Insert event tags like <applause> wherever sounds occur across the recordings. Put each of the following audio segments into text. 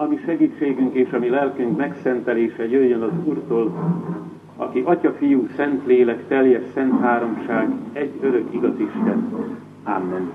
ami segítségünk és ami lelkünk megszentelése jöjjön az Úrtól, aki Atya, Fiú, Szent Lélek, teljes szent háromság, egy örök igaz Isten. Amen.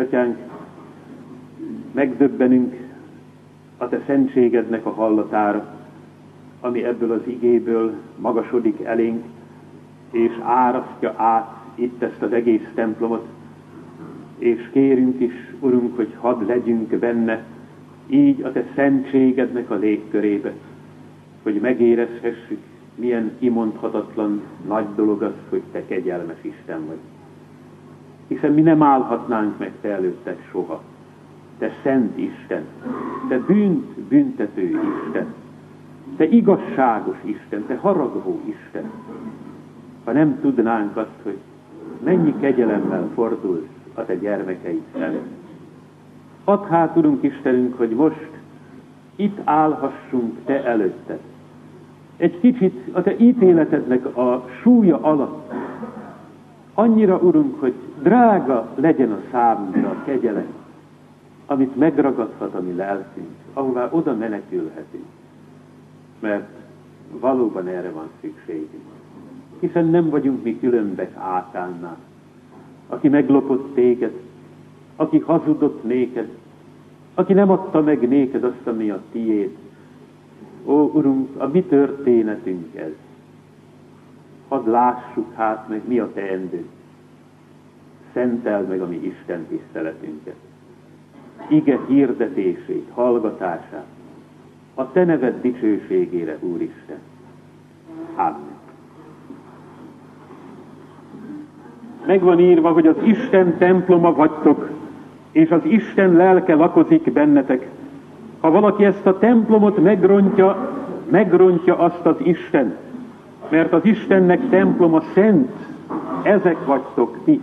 Édesatyánk, megdöbbenünk a Te szentségednek a hallatára, ami ebből az igéből magasodik elénk, és árasztja át itt ezt az egész templomot, és kérünk is, Urunk, hogy hadd legyünk benne, így a Te szentségednek a légkörébe, hogy megérezhessük, milyen kimondhatatlan nagy dolog az, hogy Te kegyelmes Isten vagy hiszen mi nem állhatnánk meg Te előtted soha. Te szent Isten, Te bűnt büntető Isten, Te igazságos Isten, Te haragvó Isten. Ha nem tudnánk azt, hogy mennyi kegyelemmel fordulsz a Te gyermekeid felé. Add hát, Urunk Istenünk, hogy most itt állhassunk Te előtted. Egy kicsit a Te ítéletednek a súlya alatt. Annyira, Urunk, hogy drága legyen a számunkra a kegyelem, amit megragadhat a mi lelkünk, ahová oda menekülhetünk. Mert valóban erre van szükségünk. Hiszen nem vagyunk mi különbek átánnál. Aki meglopott téged, aki hazudott néked, aki nem adta meg néked azt, ami a tiéd. Ó, Urunk, a mi történetünk ez. Hadd lássuk hát meg, mi a teendő szenteld meg a mi Isten tiszteletünket. Ige hirdetését, hallgatását, a Te neved dicsőségére, Úristen. Amen. Megvan írva, hogy az Isten temploma vagytok, és az Isten lelke lakozik bennetek. Ha valaki ezt a templomot megrontja, megrontja azt az Isten, mert az Istennek temploma szent, ezek vagytok ti.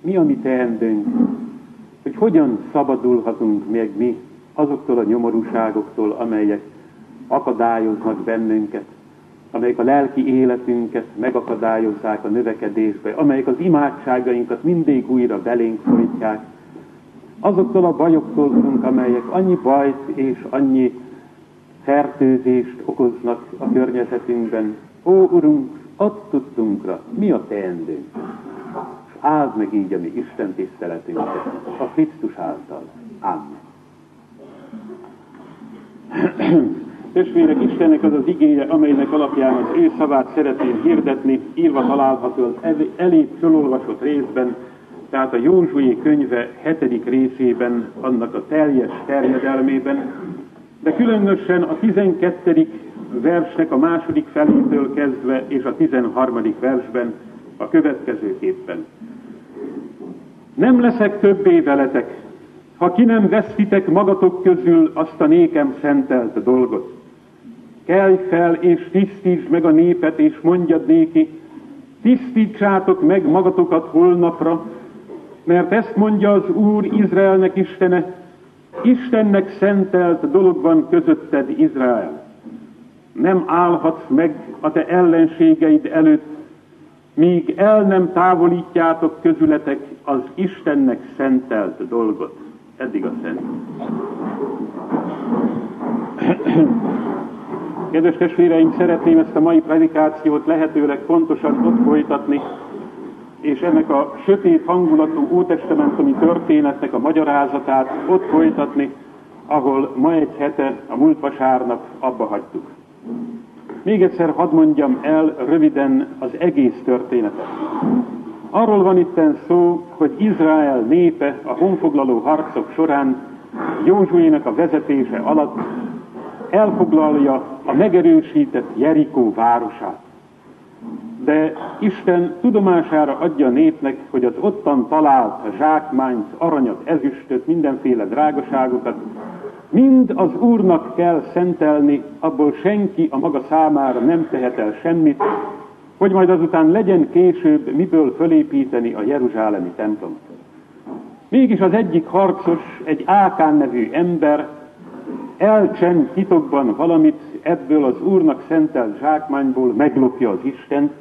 Mi a mi teendőnk, hogy hogyan szabadulhatunk meg mi azoktól a nyomorúságoktól, amelyek akadályoznak bennünket, amelyek a lelki életünket megakadályozzák a növekedésbe, amelyek az imádságainkat mindig újra belénk folytják, azoktól a bajoktól, amelyek annyi bajt és annyi fertőzést okoznak a környezetünkben. Ó, Urunk, add tudtunkra, mi a teendőnk, áld meg így a mi Isten tiszteletünket a Krisztus által. Amen. <clears throat> Testvérek, Istennek az az igéje, amelynek alapján az ő szavát szeretném hirdetni, írva található az elég fölolvasott részben, tehát a Józsué könyve hetedik részében, annak a teljes terjedelmében, de különösen a 12. versnek a második felétől kezdve és a 13. versben a következőképpen. Nem leszek többé veletek, ha ki nem vesztitek magatok közül azt a nékem szentelt dolgot. Kelj fel és tisztítsd meg a népet, és mondjad néki, tisztítsátok meg magatokat holnapra, mert ezt mondja az Úr Izraelnek Istene, Istennek szentelt dolog van közötted, Izrael. Nem állhatsz meg a te ellenségeid előtt, míg el nem távolítjátok közületek az Istennek szentelt dolgot. Eddig a szent. Kedves testvéreim, szeretném ezt a mai predikációt lehetőleg pontosan ott folytatni, és ennek a sötét hangulatú ótestamentumi történetnek a magyarázatát ott folytatni, ahol ma egy hete, a múlt vasárnap abba hagytuk. Még egyszer hadd mondjam el röviden az egész történetet. Arról van itten szó, hogy Izrael népe a honfoglaló harcok során Józsuének a vezetése alatt elfoglalja a megerősített Jerikó városát de Isten tudomására adja a népnek, hogy az ottan talált zsákmányt, aranyat, ezüstöt, mindenféle drágaságokat, mind az Úrnak kell szentelni, abból senki a maga számára nem tehet el semmit, hogy majd azután legyen később miből fölépíteni a Jeruzsálemi templomot. Mégis az egyik harcos, egy Ákán nevű ember elcsend titokban valamit ebből az Úrnak szentelt zsákmányból, meglopja az Istent,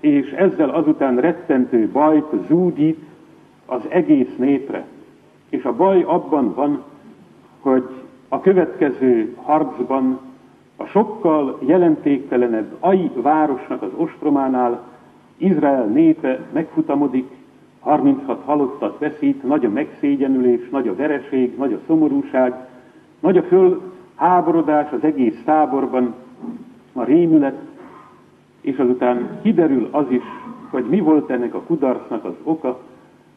és ezzel azután rettentő bajt zúdít az egész népre. És a baj abban van, hogy a következő harcban a sokkal jelentéktelenebb Ai városnak az ostrománál Izrael népe megfutamodik, 36 halottat veszít, nagy a megszégyenülés, nagy a vereség, nagy a szomorúság, nagy a fölháborodás az egész táborban, a rémület, és azután kiderül az is, hogy mi volt ennek a kudarcnak az oka,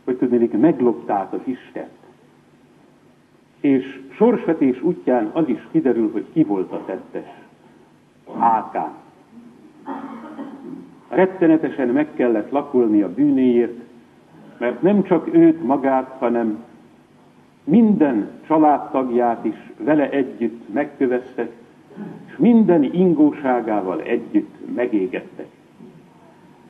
hogy tudnék meglopták az Istent. És sorsvetés útján az is kiderül, hogy ki volt a tettes. Ákán. Rettenetesen meg kellett lakulni a bűnéért, mert nem csak őt magát, hanem minden családtagját is vele együtt megköveztek, és minden ingóságával együtt megégettek.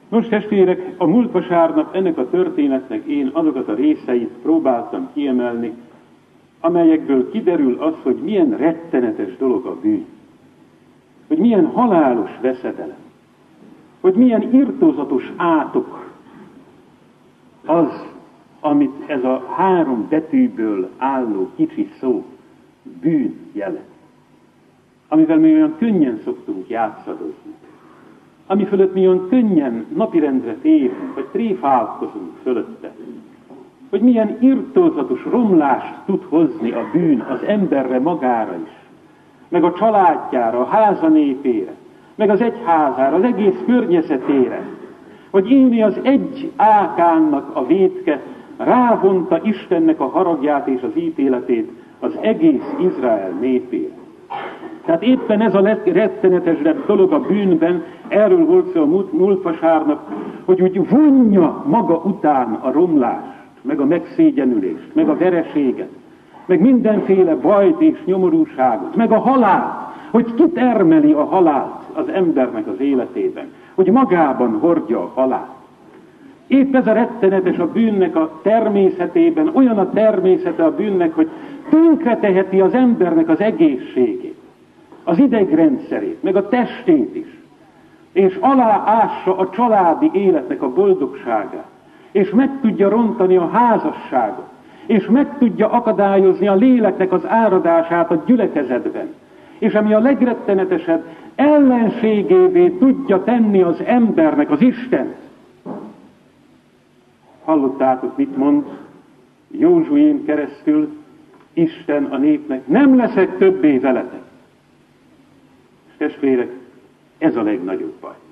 Nos, testvérek, a múlt vasárnap ennek a történetnek én azokat a részeit próbáltam kiemelni, amelyekből kiderül az, hogy milyen rettenetes dolog a bűn, hogy milyen halálos veszedelem, hogy milyen irtózatos átok. Az, amit ez a három betűből álló kicsi szó bűn jelent amivel mi olyan könnyen szoktunk játszadozni, ami fölött mi olyan könnyen napirendre térünk, vagy tréfálkozunk fölötte, hogy milyen irtózatos romlást tud hozni a bűn az emberre magára is, meg a családjára, a háza népére, meg az egyházára, az egész környezetére, hogy élni az egy ákánnak a vétke rávonta Istennek a haragját és az ítéletét az egész Izrael népére. Tehát éppen ez a rettenetesebb dolog a bűnben, erről volt szó a múlt, múlt vasárnap, hogy úgy vonja maga után a romlást, meg a megszégyenülést, meg a vereséget, meg mindenféle bajt és nyomorúságot, meg a halált, hogy kitermeli a halált az embernek az életében, hogy magában hordja a halált. Épp ez a rettenetes a bűnnek a természetében, olyan a természete a bűnnek, hogy tönkreteheti az embernek az egészségét, az idegrendszerét, meg a testét is, és aláássa a családi életnek a boldogságát, és meg tudja rontani a házasságot, és meg tudja akadályozni a léleknek az áradását a gyülekezetben, és ami a legrettenetesebb, ellenségévé tudja tenni az embernek az Istent. Hallottátok, mit mond Józsuén keresztül Isten a népnek? Nem leszek többé veletek. Testvérek, ez a legnagyobb baj.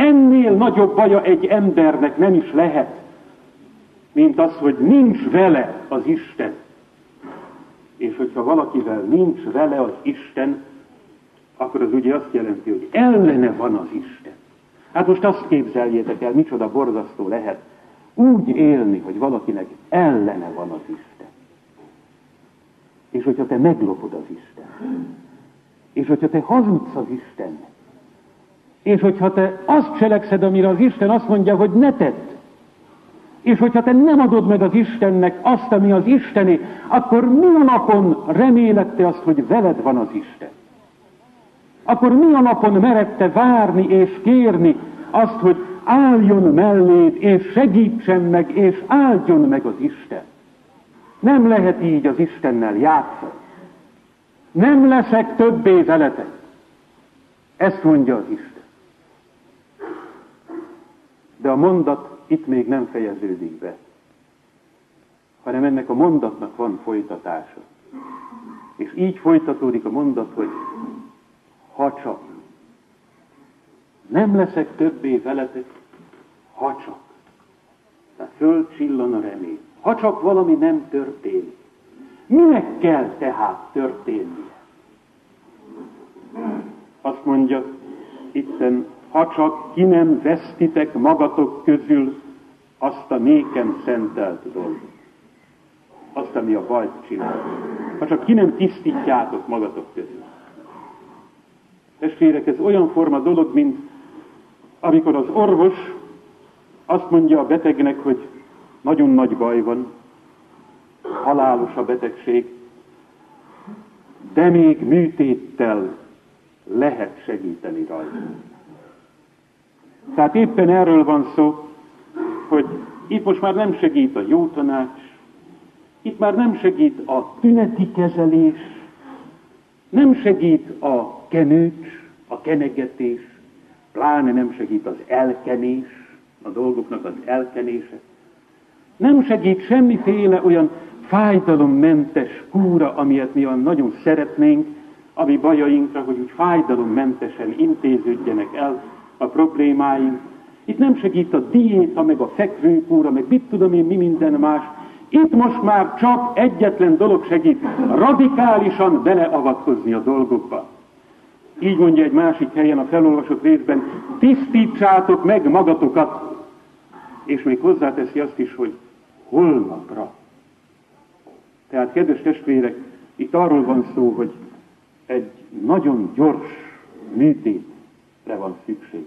Ennél nagyobb baja egy embernek nem is lehet, mint az, hogy nincs vele az Isten. És hogyha valakivel nincs vele az Isten, akkor az ugye azt jelenti, hogy ellene van az Isten. Hát most azt képzeljétek el, micsoda borzasztó lehet úgy élni, hogy valakinek ellene van az Isten. És hogyha te meglopod az Isten, és hogyha te hazudsz az Istennek, és hogyha te azt cselekszed, amire az Isten azt mondja, hogy ne tedd, és hogyha te nem adod meg az Istennek azt, ami az Isteni, akkor mi a napon remélette azt, hogy veled van az Isten? Akkor mi a napon merette várni és kérni azt, hogy álljon melléd, és segítsen meg, és áldjon meg az Isten? Nem lehet így az Istennel játszani. Nem leszek többé veletek. Ezt mondja az Isten. De a mondat itt még nem fejeződik be, hanem ennek a mondatnak van folytatása. És így folytatódik a mondat, hogy ha csak. Nem leszek többé veletek, ha csak. Tehát fölcsillan a remény. Ha csak valami nem történik. Minek kell tehát történnie? Azt mondja itten ha csak ki nem vesztitek magatok közül azt a nékem szentelt dolgot. Azt, ami a bajt csinál. Ha csak ki nem tisztítjátok magatok közül. Testvérek, ez olyan forma dolog, mint amikor az orvos azt mondja a betegnek, hogy nagyon nagy baj van, halálos a betegség, de még műtéttel lehet segíteni rajta. Tehát éppen erről van szó, hogy itt most már nem segít a jó tanács, itt már nem segít a tüneti kezelés, nem segít a kenőcs, a kenegetés, pláne nem segít az elkenés, a dolgoknak az elkenése. Nem segít semmiféle olyan fájdalommentes kúra, amilyet mi olyan nagyon szeretnénk, ami bajainkra, hogy úgy fájdalommentesen intéződjenek el a problémáink. Itt nem segít a diéta, meg a fekvőkúra, meg mit tudom én, mi minden más. Itt most már csak egyetlen dolog segít, radikálisan beleavatkozni a dolgokba. Így mondja egy másik helyen a felolvasott részben, tisztítsátok meg magatokat. És még hozzáteszi azt is, hogy holnapra. Tehát, kedves testvérek, itt arról van szó, hogy egy nagyon gyors műtét re van szükség.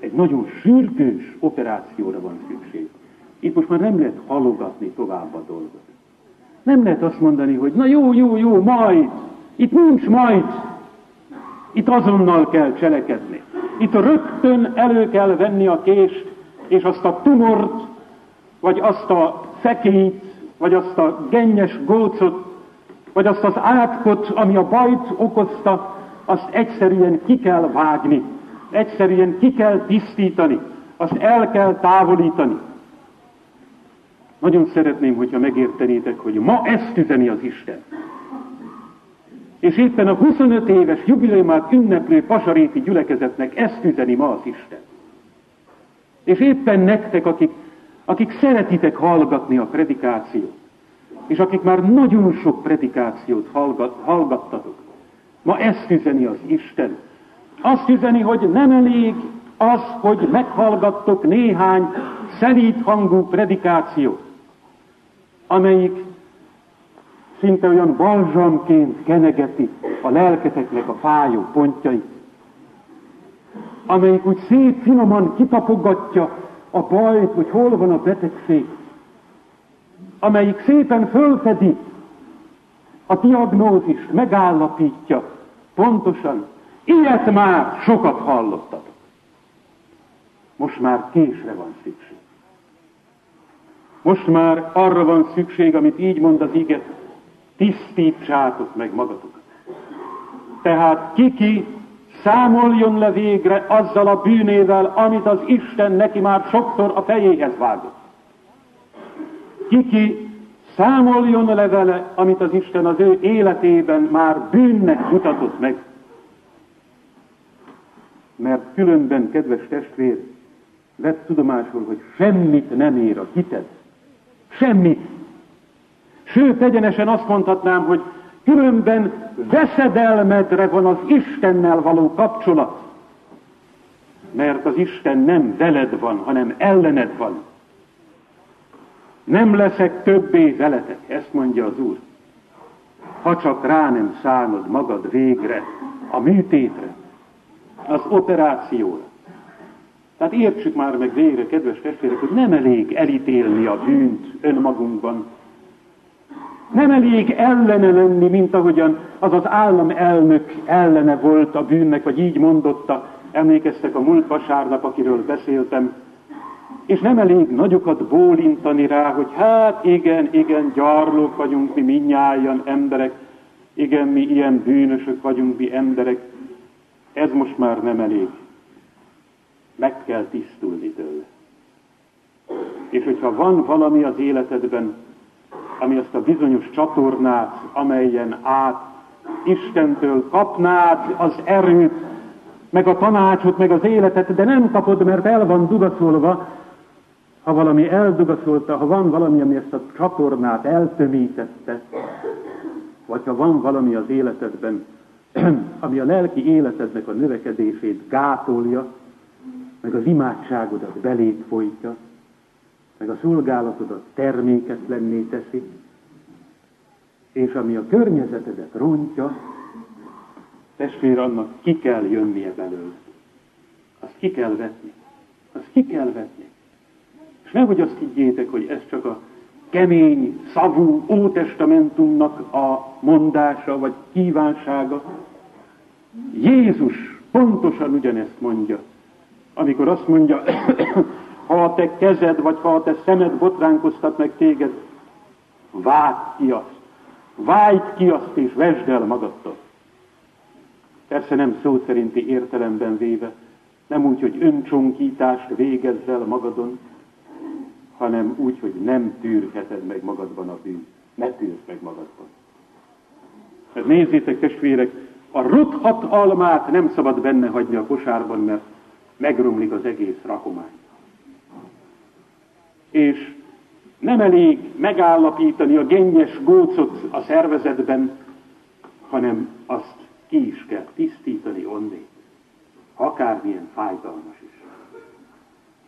Egy nagyon sürgős operációra van szükség. Itt most már nem lehet halogatni tovább a dolgot. Nem lehet azt mondani, hogy na jó, jó, jó, majd. Itt nincs majd. Itt azonnal kell cselekedni. Itt rögtön elő kell venni a kést, és azt a tumort, vagy azt a szekélyt, vagy azt a gennyes gócot, vagy azt az átkot, ami a bajt okozta, azt egyszerűen ki kell vágni, egyszerűen ki kell tisztítani, azt el kell távolítani. Nagyon szeretném, hogyha megértenétek, hogy ma ezt üzeni az Isten. És éppen a 25 éves jubileumát ünneplő pasaréti gyülekezetnek ezt üzeni ma az Isten. És éppen nektek, akik, akik szeretitek hallgatni a predikációt, és akik már nagyon sok predikációt hallgat, hallgattatok, Ma ezt üzeni az Isten. Azt üzeni, hogy nem elég az, hogy meghallgattok néhány szelít hangú predikációt, amelyik szinte olyan balzsamként kenegeti a lelketeknek a fájó pontjait, amelyik úgy szép finoman kitapogatja a bajt, hogy hol van a betegség, amelyik szépen fölfedi a diagnózis, megállapítja pontosan, ilyet már sokat hallottatok. Most már késre van szükség. Most már arra van szükség, amit így mond az ige, tisztítsátok meg magatokat. Tehát kiki számoljon le végre azzal a bűnével, amit az Isten neki már sokszor a fejéhez vágott. Kiki számoljon le vele, amit az Isten az ő életében már bűnnek mutatott meg. Mert különben, kedves testvér, vett tudomásul, hogy semmit nem ér a hited. Semmit. Sőt, egyenesen azt mondhatnám, hogy különben veszedelmedre van az Istennel való kapcsolat. Mert az Isten nem veled van, hanem ellened van. Nem leszek többé veletek, ezt mondja az Úr. Ha csak rá nem szánod magad végre a műtétre, az operációra. Tehát értsük már meg végre, kedves testvérek, hogy nem elég elítélni a bűnt önmagunkban. Nem elég ellene lenni, mint ahogyan az az államelnök ellene volt a bűnnek, vagy így mondotta, emlékeztek a múlt vasárnap, akiről beszéltem, és nem elég nagyokat bólintani rá, hogy hát igen, igen, gyarlók vagyunk mi minnyáján emberek, igen, mi ilyen bűnösök vagyunk mi emberek. Ez most már nem elég. Meg kell tisztulni tőle. És hogyha van valami az életedben, ami azt a bizonyos csatornát, amelyen át Istentől kapnád az erőt, meg a tanácsot, meg az életet, de nem kapod, mert el van dugaszolva, ha valami eldugaszolta, ha van valami, ami ezt a csatornát eltömítette, vagy ha van valami az életedben, <clears throat> ami a lelki életednek a növekedését gátolja, meg az imádságodat belét folytja, meg a szolgálatodat terméketlenné teszi, és ami a környezetedet rontja, testvér, annak ki kell jönnie belőle. Azt ki kell vetni. Azt ki kell vetni. És nehogy azt higgyétek, hogy ez csak a kemény, szavú Ótestamentumnak a mondása, vagy kívánsága. Jézus pontosan ugyanezt mondja, amikor azt mondja, <coughs> ha a te kezed, vagy ha a te szemed botránkoztat meg téged, vágd ki azt, vágd ki azt, és vesd el magadtól. Persze nem szó szerinti értelemben véve, nem úgy, hogy öncsonkítást végezz el magadon, hanem úgy, hogy nem tűrheted meg magadban a bűn. Ne tűrd meg magadban. Hát nézzétek, testvérek, a rothat almát nem szabad benne hagyni a kosárban, mert megromlik az egész rakomány. És nem elég megállapítani a gennyes gócot a szervezetben, hanem azt ki is kell tisztítani onnét, akármilyen fájdalmas is.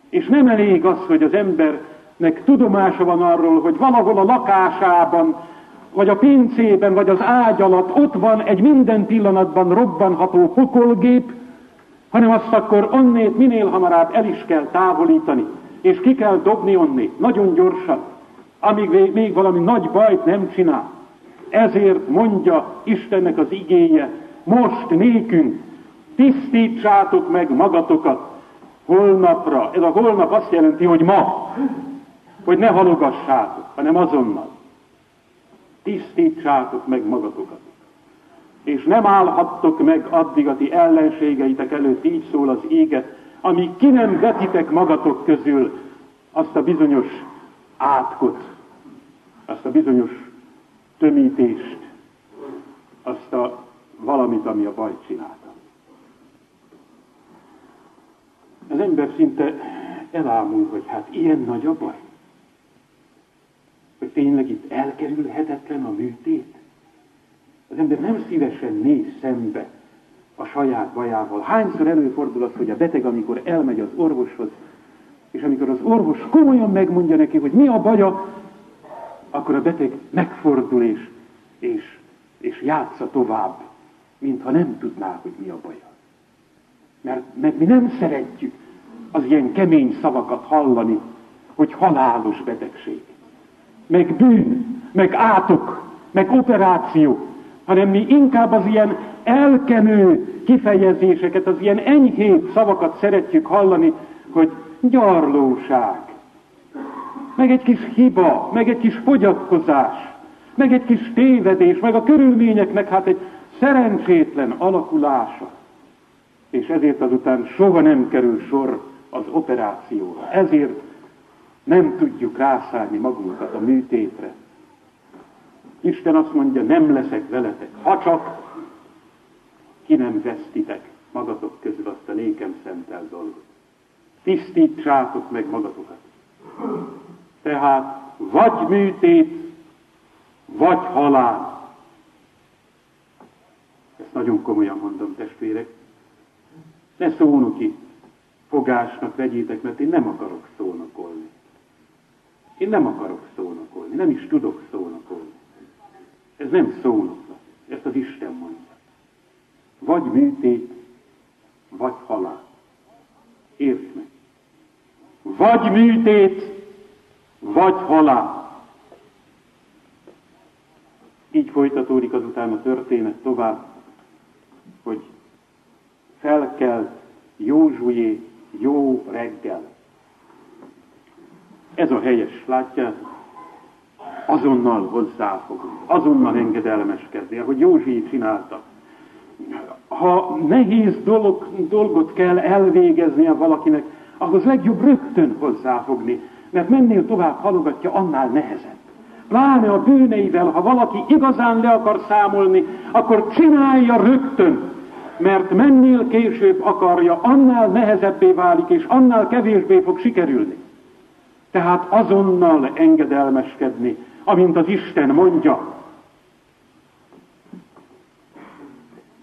És nem elég az, hogy az ember nek tudomása van arról, hogy valahol a lakásában, vagy a pincében, vagy az ágy alatt ott van egy minden pillanatban robbanható pokolgép, hanem azt akkor onnét minél hamarabb el is kell távolítani, és ki kell dobni onnét, nagyon gyorsan, amíg még valami nagy bajt nem csinál. Ezért mondja Istennek az igéje, most nékünk, tisztítsátok meg magatokat holnapra. Ez a holnap azt jelenti, hogy ma hogy ne halogassátok, hanem azonnal. Tisztítsátok meg magatokat. És nem állhattok meg addig a ti ellenségeitek előtt, így szól az éget, amíg ki nem vetitek magatok közül azt a bizonyos átkot, azt a bizonyos tömítést, azt a valamit, ami a bajt csinálta. Az ember szinte elámul, hogy hát ilyen nagy a baj hogy tényleg itt elkerülhetetlen a műtét? Az ember nem szívesen néz szembe a saját bajával. Hányszor előfordul az, hogy a beteg, amikor elmegy az orvoshoz, és amikor az orvos komolyan megmondja neki, hogy mi a baja, akkor a beteg megfordul és és, és játsza tovább, mintha nem tudná, hogy mi a baja. Mert, mert mi nem szeretjük az ilyen kemény szavakat hallani, hogy halálos betegség, meg bűn, meg átok, meg operáció, hanem mi inkább az ilyen elkenő kifejezéseket, az ilyen enyhébb szavakat szeretjük hallani, hogy gyarlóság, meg egy kis hiba, meg egy kis fogyatkozás, meg egy kis tévedés, meg a körülményeknek hát egy szerencsétlen alakulása. És ezért azután soha nem kerül sor az operációra. Ezért nem tudjuk rászállni magunkat a műtétre. Isten azt mondja, nem leszek veletek, ha csak ki nem vesztitek magatok közül azt a nékem szentel dolgot. Tisztítsátok meg magatokat. Tehát vagy műtét, vagy halál. Ezt nagyon komolyan mondom, testvérek. Ne szónoki fogásnak vegyétek, mert én nem akarok szónokolni. Én nem akarok szónokolni, nem is tudok szónokolni. Ez nem szónoklat, ezt az Isten mondja. Vagy műtét, vagy halál. Értsd meg. Vagy műtét, vagy halál. Így folytatódik azután a történet tovább, hogy felkelt Józsué jó reggel. Ez a helyes, látják? Azonnal hozzáfogunk, azonnal engedelmeskedni, ahogy Józsi csinálta. Ha nehéz dolog, dolgot kell elvégeznie valakinek, ahhoz legjobb rögtön hozzáfogni, mert mennél tovább halogatja, annál nehezebb. Pláne a bűneivel, ha valaki igazán le akar számolni, akkor csinálja rögtön, mert mennél később akarja, annál nehezebbé válik, és annál kevésbé fog sikerülni. Tehát azonnal engedelmeskedni, amint az Isten mondja.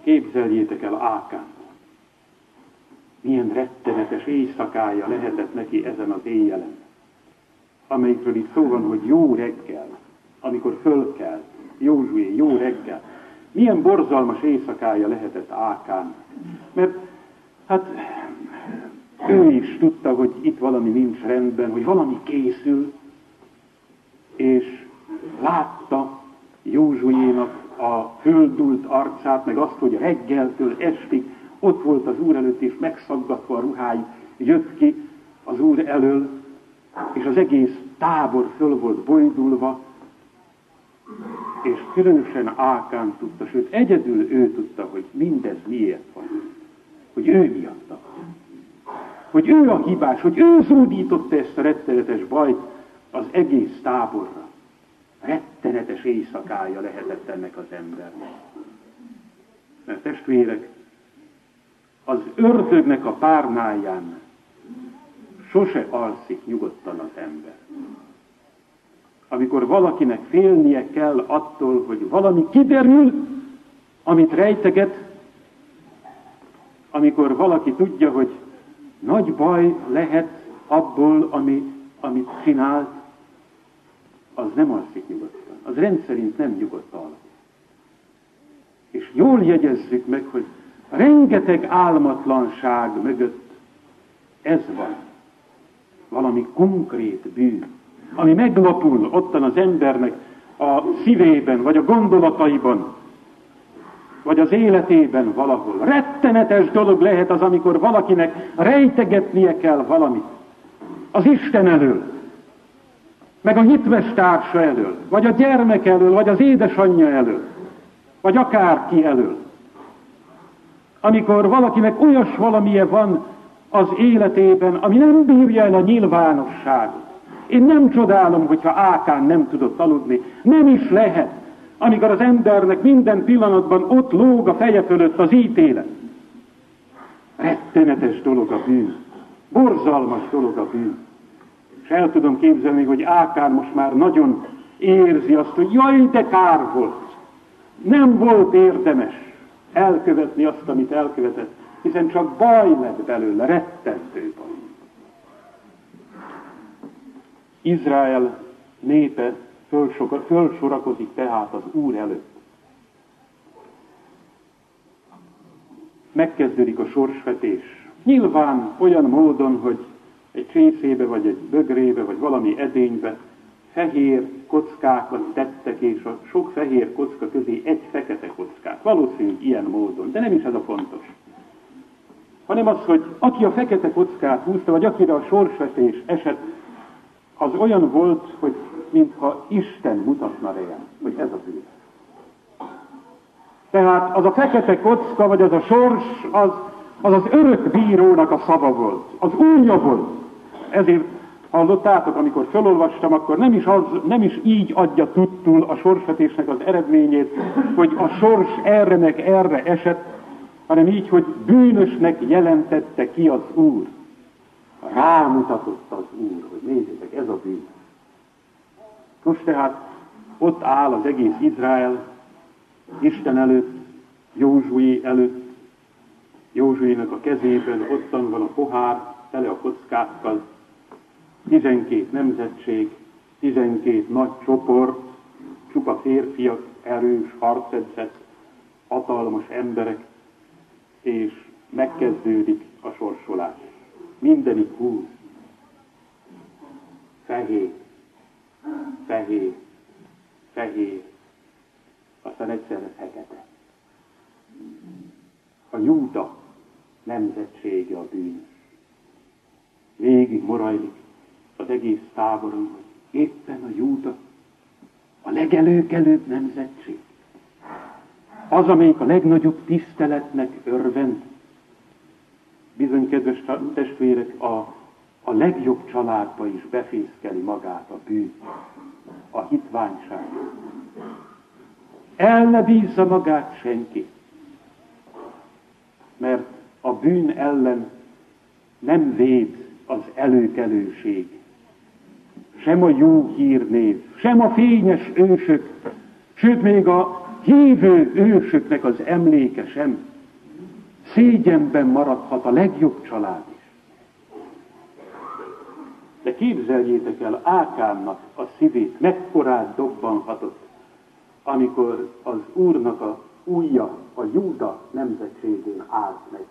Képzeljétek el Ákán. Milyen rettenetes éjszakája lehetett neki ezen az éjjelen, amelyikről itt szó van, hogy jó reggel, amikor fölkelt, Józsué, jó reggel. Milyen borzalmas éjszakája lehetett Ákán. Mert hát ő is tudta, hogy itt valami nincs rendben, hogy valami készül, és látta Józsuénak a földult arcát, meg azt, hogy reggeltől estig ott volt az Úr előtt, és megszaggatva a ruháit jött ki az Úr elől, és az egész tábor föl volt bojdulva, és különösen Ákán tudta, sőt egyedül ő tudta, hogy mindez miért van. Hogy ő miatta. Hogy ő a hibás, hogy ő zúdította ezt a rettenetes bajt az egész táborra. Rettenetes éjszakája lehetett ennek az embernek. Mert testvérek, az ördögnek a párnáján sose alszik nyugodtan az ember amikor valakinek félnie kell attól, hogy valami kiderül, amit rejteget, amikor valaki tudja, hogy nagy baj lehet abból, ami, amit csinált, az nem alszik nyugodtan. Az rendszerint nem nyugodt alap. És jól jegyezzük meg, hogy rengeteg álmatlanság mögött ez van. Valami konkrét bűn ami meglapul ottan az embernek a szívében, vagy a gondolataiban, vagy az életében valahol. Rettenetes dolog lehet az, amikor valakinek rejtegetnie kell valamit. Az Isten elől, meg a hitves társa elől, vagy a gyermek elől, vagy az édesanyja elől, vagy akárki elől. Amikor valakinek olyas valamilyen van az életében, ami nem bírja el a nyilvánosságot, én nem csodálom, hogyha Ákán nem tudott aludni. Nem is lehet, amikor az embernek minden pillanatban ott lóg a feje fölött az ítélet. Rettenetes dolog a bűn. Borzalmas dolog a bűn. És el tudom képzelni, hogy Ákán most már nagyon érzi azt, hogy jaj, de kár volt. Nem volt érdemes elkövetni azt, amit elkövetett, hiszen csak baj lett belőle, rettentő baj. Izrael népe fölsorakozik tehát az Úr előtt. Megkezdődik a sorsvetés. Nyilván olyan módon, hogy egy csészébe, vagy egy bögrébe, vagy valami edénybe fehér kockákat tettek, és a sok fehér kocka közé egy fekete kockát. Valószínűleg ilyen módon, de nem is ez a fontos. Hanem az, hogy aki a fekete kockát húzta, vagy akire a sorsvetés esett, az olyan volt, hogy mintha Isten mutatna rá, hogy ez a bűn. Tehát az a fekete kocka, vagy az a sors, az az, az örök bírónak a szava volt, az újja volt. Ezért hallottátok, amikor felolvastam, akkor nem is, az, nem is így adja tudtul a sorsvetésnek az eredményét, hogy a sors erre meg erre esett, hanem így, hogy bűnösnek jelentette ki az Úr. Rámutatott az Úr, hogy nézzétek, ez a bűn. Most tehát ott áll az egész Izrael, Isten előtt, Józsué előtt, Józsuénak a kezében ottan van a pohár, tele a kockákkal, tizenkét nemzetség, tizenkét nagy csoport, csupa férfiak, erős, harcedzett, hatalmas emberek, és megkezdődik a sorsolás. Mindenik húz, fehér, fehér, fehér, aztán egyszerre fekete. A Júda nemzetsége a bűnös. Végig morajlik az egész táboron, hogy éppen a Júda a legelőkelőbb nemzetség. Az, amelyik a legnagyobb tiszteletnek örvend. Bizony, kedves testvérek, a, a legjobb családba is befészkeli magát a bűn, a hitványság. El ne bízza magát senki, mert a bűn ellen nem véd az előkelőség, sem a jó hírnév, sem a fényes ősök, sőt még a hívő ősöknek az emléke sem. Szégyenben maradhat a legjobb család is. De képzeljétek el Ákánnak a szívét, mekkorát dobbanhatott, amikor az Úrnak a újja, a Júda nemzetségén állt meg.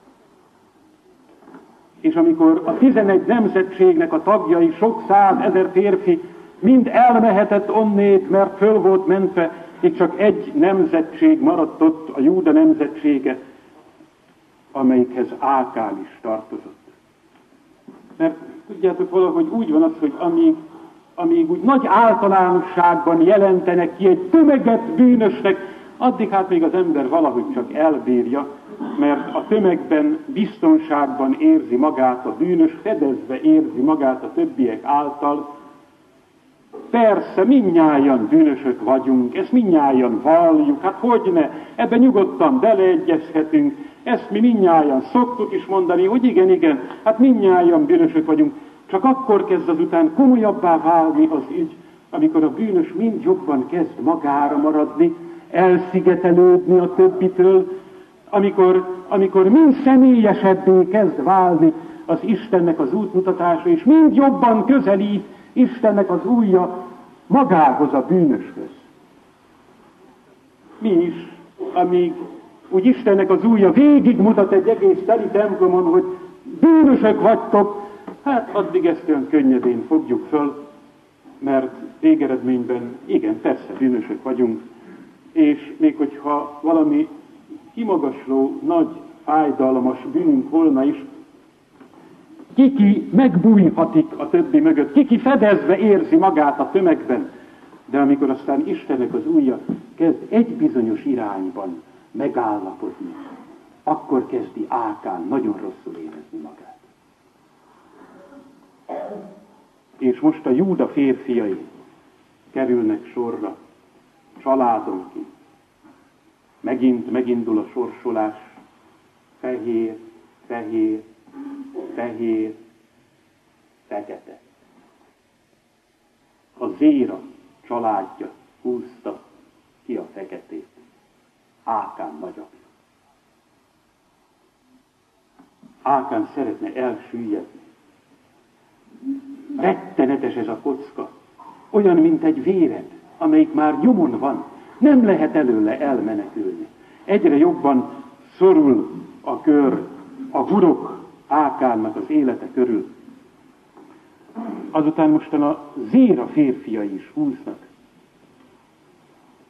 És amikor a tizenegy nemzetségnek a tagjai, sok száz ezer férfi mind elmehetett onnét, mert föl volt mentve, még csak egy nemzetség maradt ott, a Júda nemzetsége, amelyikhez Ákán is tartozott. Mert tudjátok, valahogy úgy van az, hogy amíg, amíg úgy nagy általánosságban jelentenek ki egy tömeget bűnösnek, addig hát még az ember valahogy csak elbírja, mert a tömegben biztonságban érzi magát a bűnös, fedezve érzi magát a többiek által. Persze, minnyáján bűnösök vagyunk, ezt minnyáján valljuk, hát hogy ne, ebben nyugodtan beleegyezhetünk, ezt mi minnyáján szoktuk is mondani, hogy igen, igen, hát minnyáján bűnösök vagyunk, csak akkor kezd azután komolyabbá válni az ügy, amikor a bűnös mind jobban kezd magára maradni, elszigetelődni a többitől, amikor, amikor mind személyesebbé kezd válni az Istennek az útmutatása, és mind jobban közelít Istennek az újja magához a bűnöshöz. Mi is, amíg úgy Istennek az újja végigmutat egy egész teli templomon, hogy bűnösök vagytok, hát addig ezt olyan könnyedén fogjuk föl, mert végeredményben igen, persze bűnösök vagyunk, és még hogyha valami kimagasló, nagy, fájdalmas bűnünk volna is, kiki megbújhatik a többi mögött, kiki fedezve érzi magát a tömegben, de amikor aztán Istennek az ujja kezd egy bizonyos irányban megállapodni, akkor kezdi Ákán nagyon rosszul érezni magát. És most a Júda férfiai kerülnek sorra családonként. Megint megindul a sorsolás, fehér, fehér, fehér, fekete. A zéra családja húzta ki a feketét. Ákán nagyapja. Ákán szeretne elsüllyedni. Rettenetes ez a kocka. Olyan, mint egy véred amelyik már nyomon van. Nem lehet előle elmenekülni. Egyre jobban szorul a kör, a gurok Ákánnak az élete körül. Azután mostan a zéra férfiai is húznak,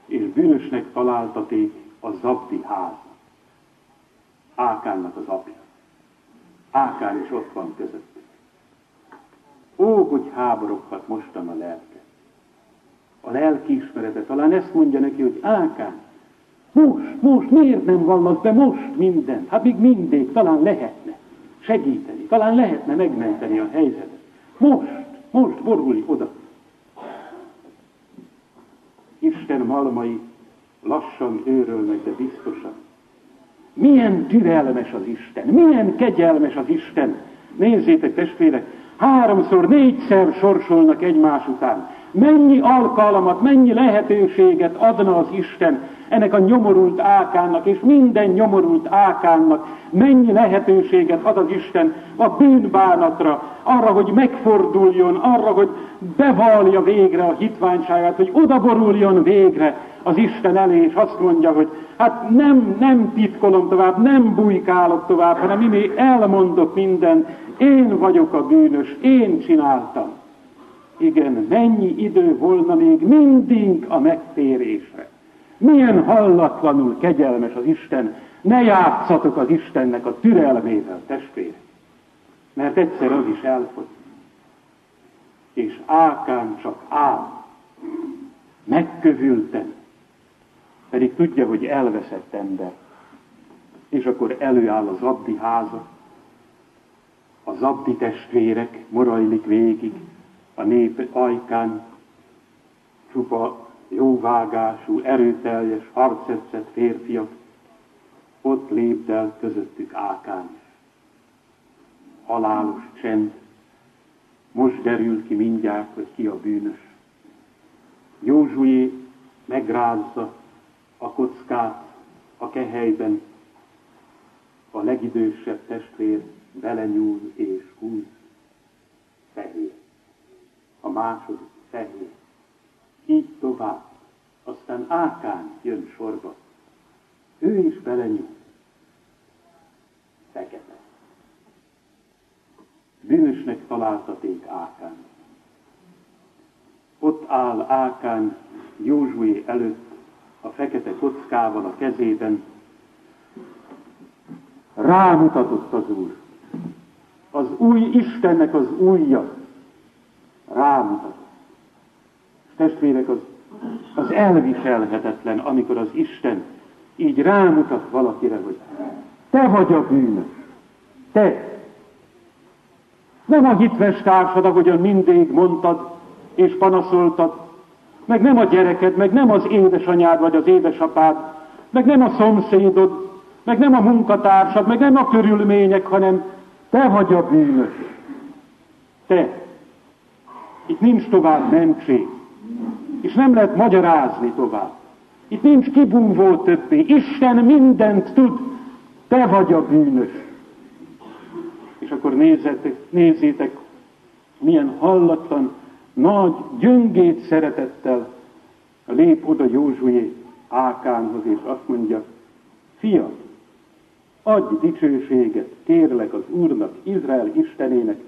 és bűnösnek találtaték a Zabdi ház. Ákánnak az apja. Ákán is ott van közöttük. Ó, hogy háboroghat mostan a lelke. A lelki ismerete. Talán ezt mondja neki, hogy Ákán, most, most, miért nem vallasz be most minden? Hát még mindig, talán lehetne segíteni, talán lehetne megmenteni a helyzetet. Most, most borulj oda. Isten malmai lassan őrölnek, de biztosan. Milyen türelmes az Isten, milyen kegyelmes az Isten. Nézzétek, testvérek, háromszor, négyszer sorsolnak egymás után. Mennyi alkalmat, mennyi lehetőséget adna az Isten ennek a nyomorult ákánnak, és minden nyomorult ákánnak mennyi lehetőséget ad az Isten a bűnbánatra, arra, hogy megforduljon, arra, hogy bevallja végre a hitványságát, hogy odaboruljon végre az Isten elé, és azt mondja, hogy hát nem, nem titkolom tovább, nem bujkálok tovább, hanem én elmondok minden, én vagyok a bűnös, én csináltam. Igen, mennyi idő volna még mindig a megtérésre. Milyen hallatlanul kegyelmes az Isten, ne játszatok az Istennek a türelmével, testvérek, mert egyszer az is elfogy. És Ákán csak áll, megkövülten, pedig tudja, hogy elveszett ember. És akkor előáll az abdi háza, az abdi testvérek morajlik végig, a nép ajkán, csupa jóvágású, erőteljes, harcetszett férfiak, ott lépdel közöttük Ákán is. Halálos csend, most derül ki mindjárt, hogy ki a bűnös. Józsué megrázza a kockát a kehelyben, a legidősebb testvér belenyúl és húz. Fehér. A második fehér így tovább. Aztán Ákán jön sorba. Ő is belenyúl. Fekete. Bűnösnek találtaték Ákán. Ott áll Ákán Józsué előtt a fekete kockával a kezében. Rámutatott az Úr. Az új Istennek az újja. Rámutatott testvérek, az, az elviselhetetlen, amikor az Isten így rámutat valakire, hogy te vagy a bűnös. Te. Nem a hitves társad, ahogyan mindig mondtad és panaszoltad, meg nem a gyereked, meg nem az édesanyád vagy az édesapád, meg nem a szomszédod, meg nem a munkatársad, meg nem a körülmények, hanem te vagy a bűnös. Te. Itt nincs tovább mentség és nem lehet magyarázni tovább. Itt nincs kibúvó többé. Isten mindent tud, te vagy a bűnös. És akkor nézzetek, nézzétek, milyen hallatlan, nagy, gyöngét szeretettel lép oda Józsué Ákánhoz, és azt mondja, fiam, adj dicsőséget, kérlek az Úrnak, Izrael Istenének,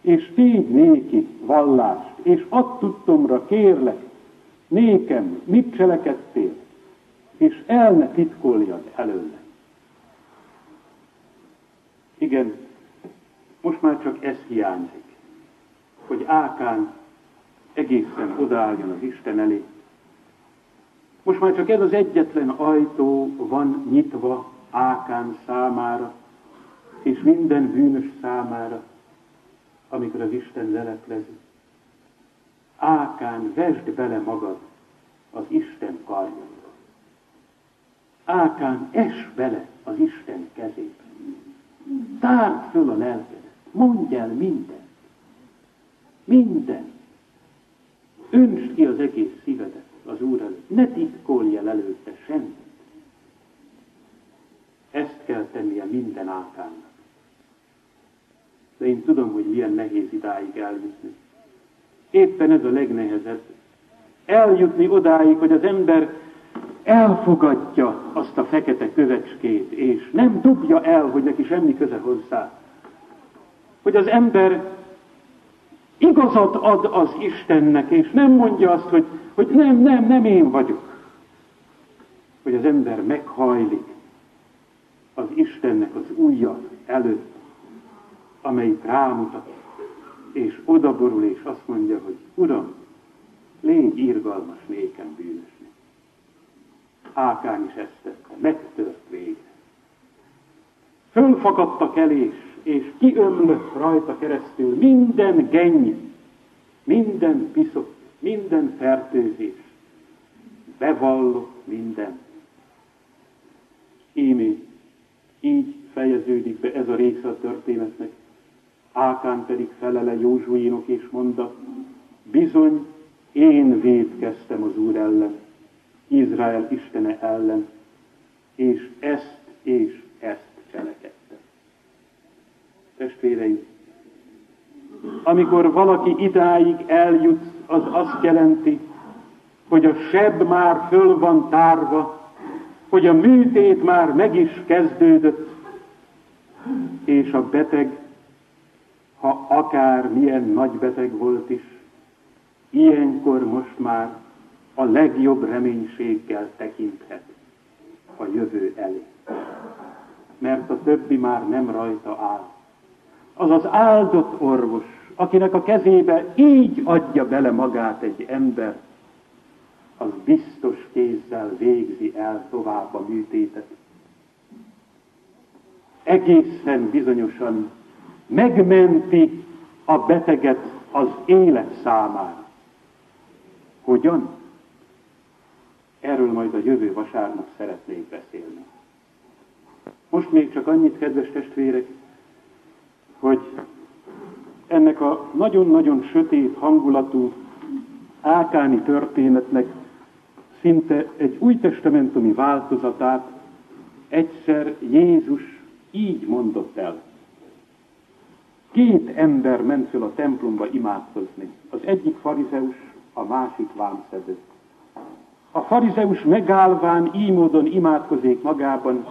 és tégy néki vallást, és add tudtomra, kérlek, nékem mit cselekedtél, és el ne titkoljad előle. Igen, most már csak ez hiányzik, hogy Ákán egészen odaálljon az Isten elé. Most már csak ez az egyetlen ajtó van nyitva Ákán számára, és minden bűnös számára, amikor az Isten leleplezik. Ákán, vesd bele magad az Isten karjába. Ákán, es bele az Isten kezébe. Tárd föl a lelkedet, mondj el mindent. Minden. Öntsd ki az egész szívedet az Úr előtt. Ne titkolj el előtte semmit. Ezt kell tennie minden ákánnak. De én tudom, hogy milyen nehéz idáig eljutni. Éppen ez a legnehezebb. eljutni odáig, hogy az ember elfogadja azt a fekete kövecskét, és nem dobja el, hogy neki semmi köze hozzá. Hogy az ember igazat ad az Istennek, és nem mondja azt, hogy, hogy nem, nem, nem én vagyok. Hogy az ember meghajlik az Istennek az ujja előtt, amelyik rámutat, és odaborul, és azt mondja, hogy Uram, légy irgalmas nékem bűnösnek. Ákán is ezt tette, megtört végre. Fölfakadt a kelés, és kiömlött rajta keresztül minden genny, minden piszok, minden fertőzés. Bevallott minden. Ímé, így fejeződik be ez a része a történetnek. Ákán pedig felele Józsuénok és mondta, bizony én védkeztem az Úr ellen, Izrael Istene ellen, és ezt és ezt cselekedtem. Testvéreim, amikor valaki idáig eljut, az azt jelenti, hogy a seb már föl van tárva, hogy a műtét már meg is kezdődött, és a beteg, ha akár milyen nagy beteg volt is, ilyenkor most már a legjobb reménységgel tekinthet a jövő elé. Mert a többi már nem rajta áll. Az az áldott orvos, akinek a kezébe így adja bele magát egy ember, az biztos kézzel végzi el tovább a műtétet. Egészen bizonyosan megmenti a beteget az élet számára. Hogyan? Erről majd a jövő vasárnap szeretnék beszélni. Most még csak annyit, kedves testvérek, hogy ennek a nagyon-nagyon sötét hangulatú ákáni történetnek szinte egy új testamentumi változatát egyszer Jézus így mondott el. Két ember ment föl a templomba imádkozni. Az egyik farizeus, a másik vámszedő. A farizeus megállván így módon imádkozik magában,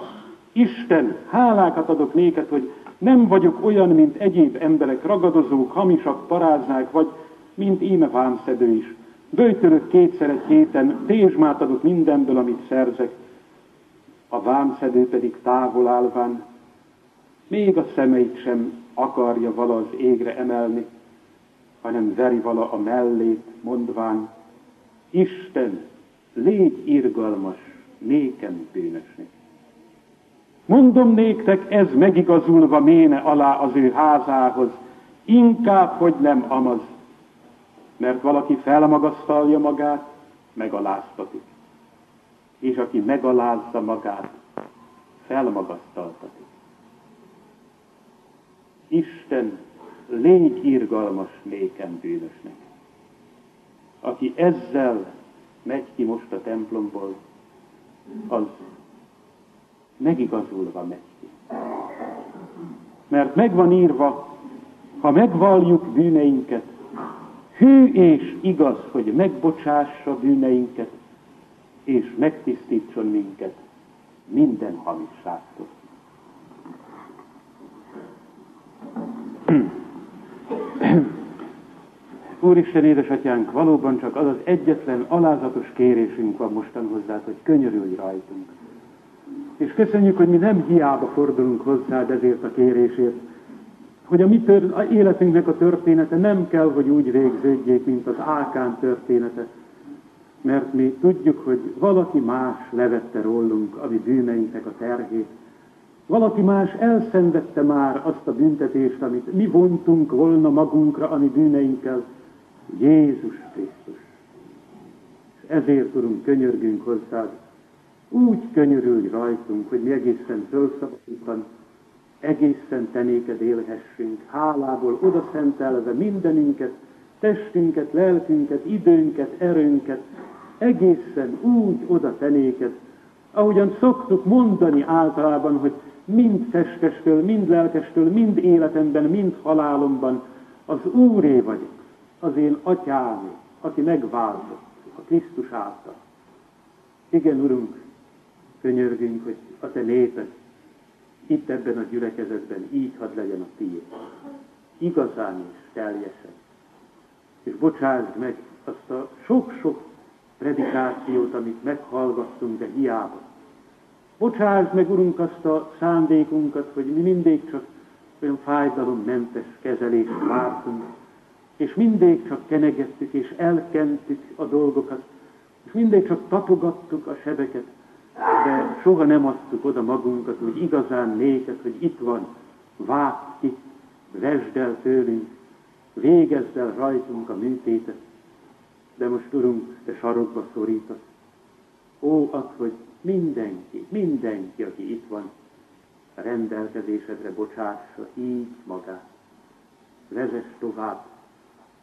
Isten, hálákat adok néked, hogy nem vagyok olyan, mint egyéb emberek, ragadozók, hamisak, paráznák, vagy mint íme vámszedő is. Böjtölök kétszer egy héten, dézsmát adok mindenből, amit szerzek. A vámszedő pedig távol állván, még a szemeit sem akarja vala az égre emelni, hanem veri vala a mellét, mondván, Isten, légy irgalmas, nékem bűnösnek. Mondom néktek, ez megigazulva méne alá az ő házához, inkább, hogy nem amaz, mert valaki felmagasztalja magát, megaláztatik. És aki megalázza magát, felmagasztaltatik. Isten, légy irgalmas nékem bűnösnek. Aki ezzel megy ki most a templomból, az megigazulva megy ki. Mert megvan írva, ha megvalljuk bűneinket, hű és igaz, hogy megbocsássa bűneinket, és megtisztítson minket minden hamisságtól. Úristen édesatyánk, valóban csak az az egyetlen alázatos kérésünk van mostan hozzá, hogy könyörülj rajtunk. És köszönjük, hogy mi nem hiába fordulunk hozzád ezért a kérésért, hogy a mi tör, a életünknek a története nem kell, hogy úgy végződjék, mint az Ákán története, mert mi tudjuk, hogy valaki más levette rólunk a mi bűneinknek a terhét, valaki más elszenvedte már azt a büntetést, amit mi vontunk volna magunkra a mi bűneinkkel, Jézus Krisztus. És ezért, Urunk, könyörgünk hozzád, úgy könyörülj rajtunk, hogy mi egészen fölszabadultan, egészen tenéked élhessünk, hálából odaszentelve mindenünket, testünket, lelkünket, időnket, erőnket, egészen úgy oda tenéked, ahogyan szoktuk mondani általában, hogy mind testestől, mind lelkestől, mind életemben, mind halálomban az Úré vagyok, az én atyám, aki megváltott, a Krisztus által. Igen, Urunk, könyörgünk, hogy a Te néped itt ebben a gyülekezetben így hadd legyen a tiéd. Igazán is teljesen. És bocsásd meg azt a sok-sok predikációt, amit meghallgattunk, de hiába. Bocsásd meg, Urunk, azt a szándékunkat, hogy mi mindig csak olyan fájdalommentes kezelést vártunk, és mindig csak kenegettük és elkentük a dolgokat, és mindig csak tapogattuk a sebeket, de soha nem adtuk oda magunkat, hogy igazán néked, hogy itt van, vágd ki, vesd el tőlünk, végezd el rajtunk a műtétet, de most, Urunk, te sarokba szorítasz. Ó, az, hogy mindenki, mindenki, aki itt van, rendelkezésedre bocsássa így magát. Vezess tovább,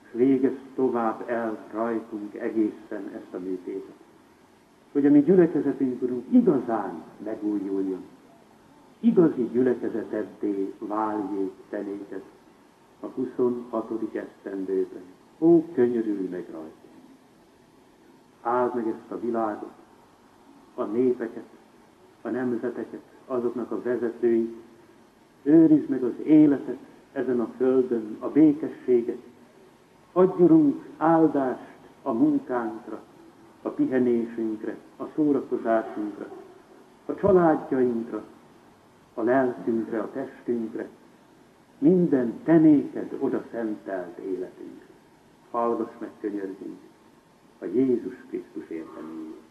és végezz tovább el rajtunk egészen ezt a műtétet. Hogy a mi gyülekezetünk, igazán megújuljon. Igazi gyülekezeteddé váljék tenéket a 26. esztendőben. Ó, könyörülj meg rajta! Áld meg ezt a világot, a népeket, a nemzeteket, azoknak a vezetőit, őrizd meg az életet ezen a földön, a békességet, adjunk áldást a munkánkra, a pihenésünkre, a szórakozásunkra, a családjainkra, a lelkünkre, a testünkre, minden tenéked oda szentelt életünkre. Hallgass meg, könyörgünk, a Jézus Krisztus érteméjét.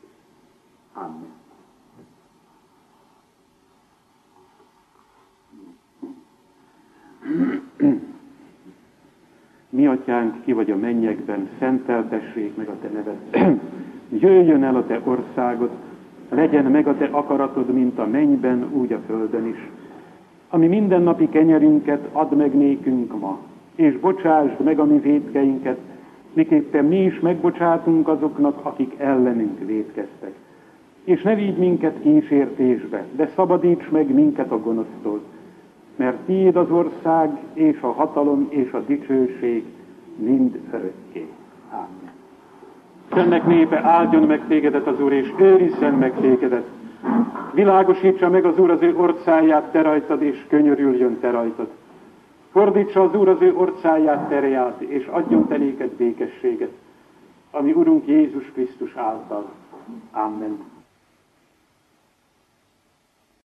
Amen. Mi atyánk, ki vagy a mennyekben, szenteltessék meg a te neved. <clears throat> Jöjjön el a te országod, legyen meg a te akaratod, mint a mennyben, úgy a földön is. Ami mindennapi kenyerünket add meg nékünk ma, és bocsásd meg a mi védkeinket, miképpen mi is megbocsátunk azoknak, akik ellenünk védkeztek. És ne vigy minket kísértésbe, de szabadíts meg minket a gonosztól, mert tiéd az ország, és a hatalom, és a dicsőség mind örökké. Amen. Istennek népe áldjon meg tégedet az Úr, és őrizzen meg tégedet. Világosítsa meg az Úr az ő orcáját te rajtad, és könyörüljön te rajtad. Fordítsa az Úr az ő orcáját terját, és adjon te néked békességet, ami Urunk Jézus Krisztus által. Amen.